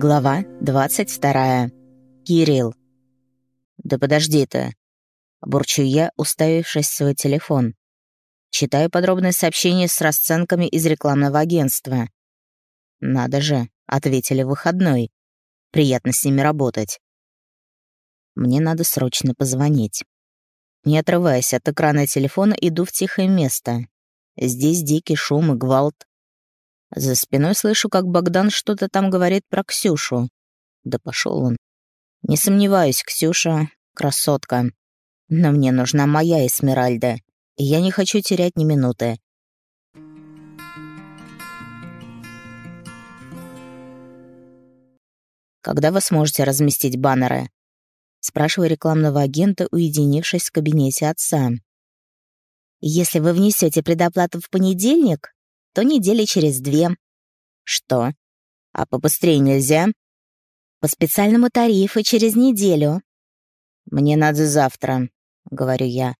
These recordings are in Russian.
Глава 22. Кирилл. «Да подожди ты!» Бурчу я, уставившись в свой телефон. Читаю подробное сообщение с расценками из рекламного агентства. «Надо же», — ответили выходной. «Приятно с ними работать». Мне надо срочно позвонить. Не отрываясь от экрана телефона, иду в тихое место. Здесь дикий шум и гвалт. За спиной слышу, как Богдан что-то там говорит про Ксюшу. Да пошел он. Не сомневаюсь, Ксюша — красотка. Но мне нужна моя Эсмеральда, и я не хочу терять ни минуты. Когда вы сможете разместить баннеры? Спрашиваю рекламного агента, уединившись в кабинете отца. Если вы внесете предоплату в понедельник, то недели через две. Что? А побыстрее нельзя? По специальному тарифу через неделю. Мне надо завтра, говорю я.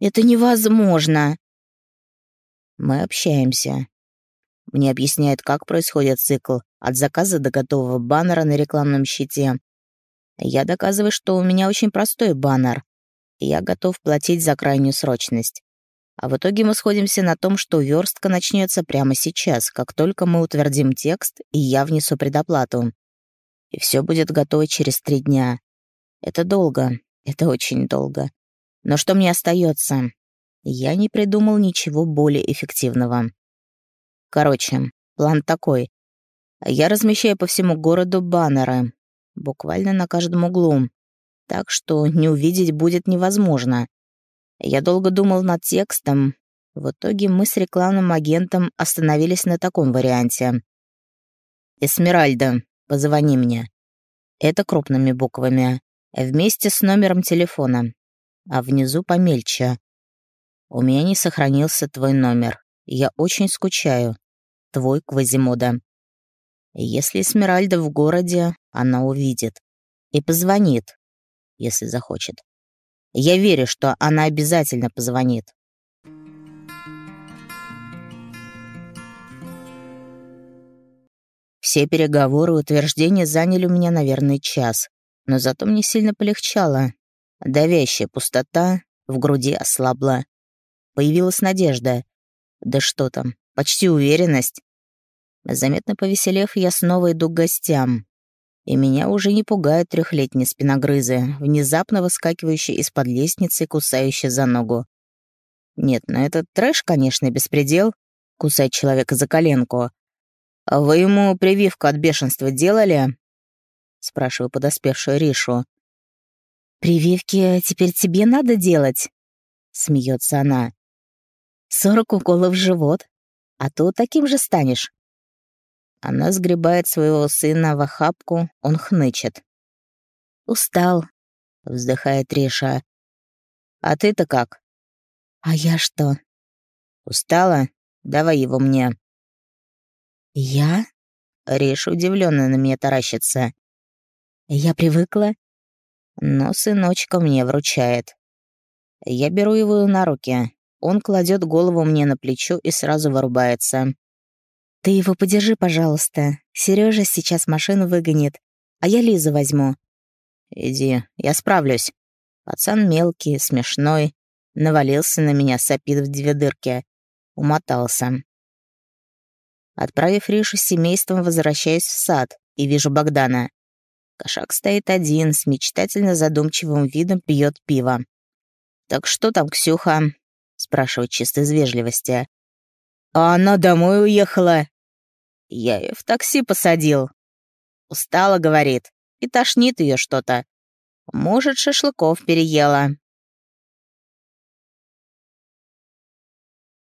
Это невозможно. Мы общаемся. Мне объясняет, как происходит цикл от заказа до готового баннера на рекламном щите. Я доказываю, что у меня очень простой баннер. Я готов платить за крайнюю срочность. А в итоге мы сходимся на том, что верстка начнется прямо сейчас, как только мы утвердим текст, и я внесу предоплату. И все будет готово через три дня. Это долго, это очень долго. Но что мне остается? Я не придумал ничего более эффективного. Короче, план такой. Я размещаю по всему городу баннеры, буквально на каждом углу, так что не увидеть будет невозможно. Я долго думал над текстом. В итоге мы с рекламным агентом остановились на таком варианте. «Эсмеральда, позвони мне». Это крупными буквами. Вместе с номером телефона. А внизу помельче. У меня не сохранился твой номер. Я очень скучаю. Твой Квазимода. Если Эсмеральда в городе, она увидит. И позвонит, если захочет. Я верю, что она обязательно позвонит. Все переговоры и утверждения заняли у меня, наверное, час, но зато мне сильно полегчало. Давящая пустота в груди ослабла. Появилась надежда. Да что там, почти уверенность. Заметно повеселев, я снова иду к гостям и меня уже не пугают трехлетние спиногрызы, внезапно выскакивающие из-под лестницы и кусающие за ногу. Нет, ну этот трэш, конечно, беспредел, кусать человека за коленку. А вы ему прививку от бешенства делали? Спрашиваю подоспевшую Ришу. «Прививки теперь тебе надо делать?» Смеется она. «Сорок уколов в живот, а то таким же станешь. Она сгребает своего сына в охапку, он хнычет. «Устал», — вздыхает Риша. «А ты-то как?» «А я что?» «Устала? Давай его мне». «Я?» Риша удивленно на меня таращится. «Я привыкла». Но сыночка мне вручает. Я беру его на руки. Он кладет голову мне на плечо и сразу вырубается. «Ты его подержи, пожалуйста. Сережа сейчас машину выгонит, а я Лизу возьму». «Иди, я справлюсь». Пацан мелкий, смешной, навалился на меня, сопит в две дырки. Умотался. Отправив Ришу с семейством, возвращаюсь в сад и вижу Богдана. Кошак стоит один, с мечтательно задумчивым видом пьет пиво. «Так что там, Ксюха?» — спрашивает чисто из вежливости. А она домой уехала. Я ее в такси посадил. Устала, говорит, и тошнит ее что-то. Может, шашлыков переела.